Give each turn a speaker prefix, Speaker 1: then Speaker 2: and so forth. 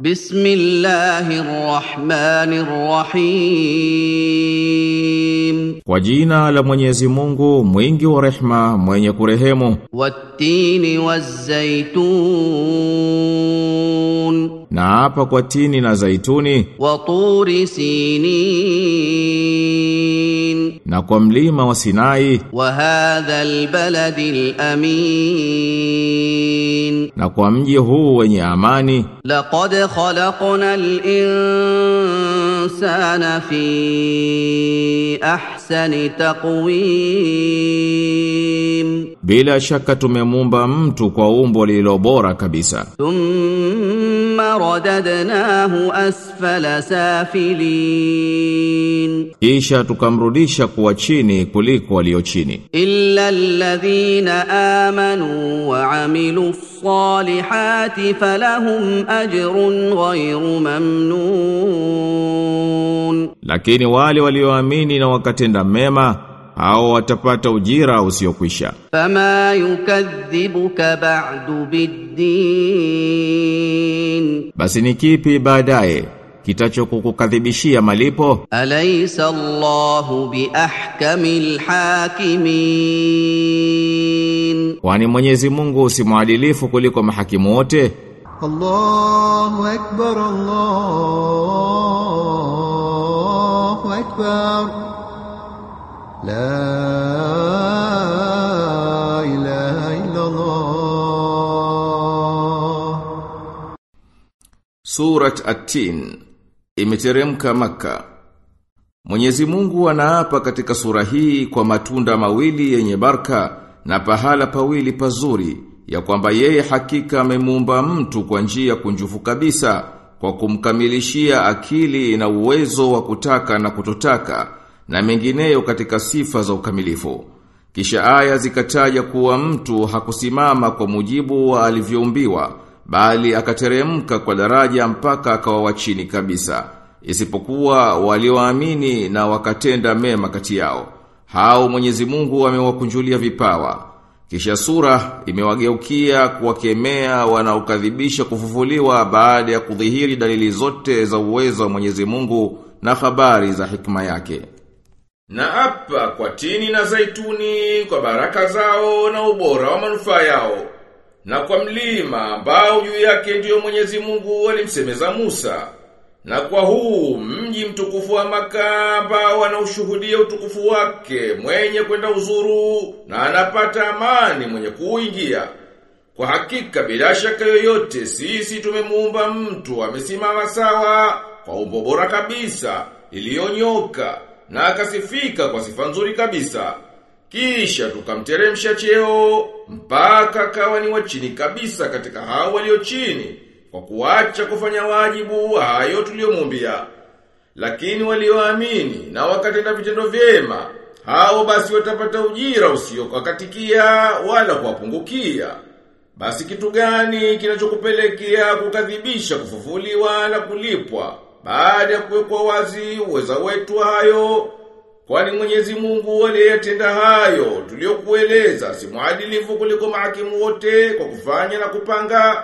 Speaker 1: بسم الله الرحمن الرحيم
Speaker 2: Kwa jina la Mwenyezi Mungu mwingi wa rehma mwenye kurehemu
Speaker 1: والتين والزيتون
Speaker 2: na hapa kwa tini na zaituni.
Speaker 1: Wa turi sinin.
Speaker 2: Na kwa mlima wa Sinai.
Speaker 1: Wa hadha albaladi alamin.
Speaker 2: Na kwa mji huu wenye amani.
Speaker 1: Laqad khalaqna alinsana fi biahsani taqwim,
Speaker 2: bila shaka tumemumba mtu kwa umbo lililo bora kabisa.
Speaker 1: Thumma radadnahu asfala safilin,
Speaker 2: kisha tukamrudisha kuwa chini kuliko walio chini.
Speaker 1: Illa alladhina amanu wa amilu salihati falahum ajrun ghayru mamnun
Speaker 2: lakini wale walioamini na wakatenda mema hao watapata ujira usiokwisha.
Speaker 1: Fama yukadhibuka ba'du biddin,
Speaker 2: basi ni kipi baadaye kitachokukadhibishia malipo?
Speaker 1: Alaysa Allahu biahkamil hakimin,
Speaker 2: kwani Mwenyezi Mungu si mwadilifu kuliko mahakimu wote?
Speaker 3: Allahu akbar Allah أكبر لا إله إلا الله
Speaker 2: Surat At-Tin imeteremka Makka. Mwenyezi Mungu anaapa katika sura hii kwa matunda mawili yenye baraka na pahala pawili pazuri ya kwamba yeye hakika amemuumba mtu kwa njia kunjufu kabisa kwa kumkamilishia akili na uwezo wa kutaka na kutotaka na mengineyo katika sifa za ukamilifu. Kisha aya zikataja kuwa mtu hakusimama kwa mujibu wa alivyoumbiwa bali akateremka kwa daraja mpaka akawa wa chini kabisa isipokuwa walioamini na wakatenda mema kati yao hao Mwenyezi Mungu amewakunjulia vipawa kisha sura imewageukia kuwakemea wanaokadhibisha kufufuliwa baada ya kudhihiri dalili zote za uwezo wa Mwenyezi Mungu na habari za hikma yake. Na apa kwa tini na zaituni kwa baraka zao na ubora wa manufaa yao na kwa mlima ambao juu yake ndio Mwenyezi Mungu alimsemeza Musa na kwa huu mji mtukufu wa Maka ambao anaushuhudia utukufu wake mwenye kwenda uzuru na anapata amani mwenye kuingia. kwa hakika bila shaka yoyote sisi tumemuumba mtu amesimama sawa kwa umbo bora kabisa iliyonyoka na akasifika kwa sifa nzuri kabisa kisha tukamteremsha cheo mpaka kawa ni wa chini kabisa katika hao walio chini kwa kuacha kufanya wajibu hayo tuliyomwambia Lakini walioamini na wakatenda vitendo vyema, hao basi watapata ujira usiokakatikia wala kuwapungukia. Basi kitu gani kinachokupelekea kukadhibisha kufufuliwa na kulipwa baada ya kuwekwa wazi uweza wetu hayo? Kwani Mwenyezi Mungu aliyetenda hayo tuliyokueleza si mwadilifu kuliko mahakimu wote kwa kufanya na kupanga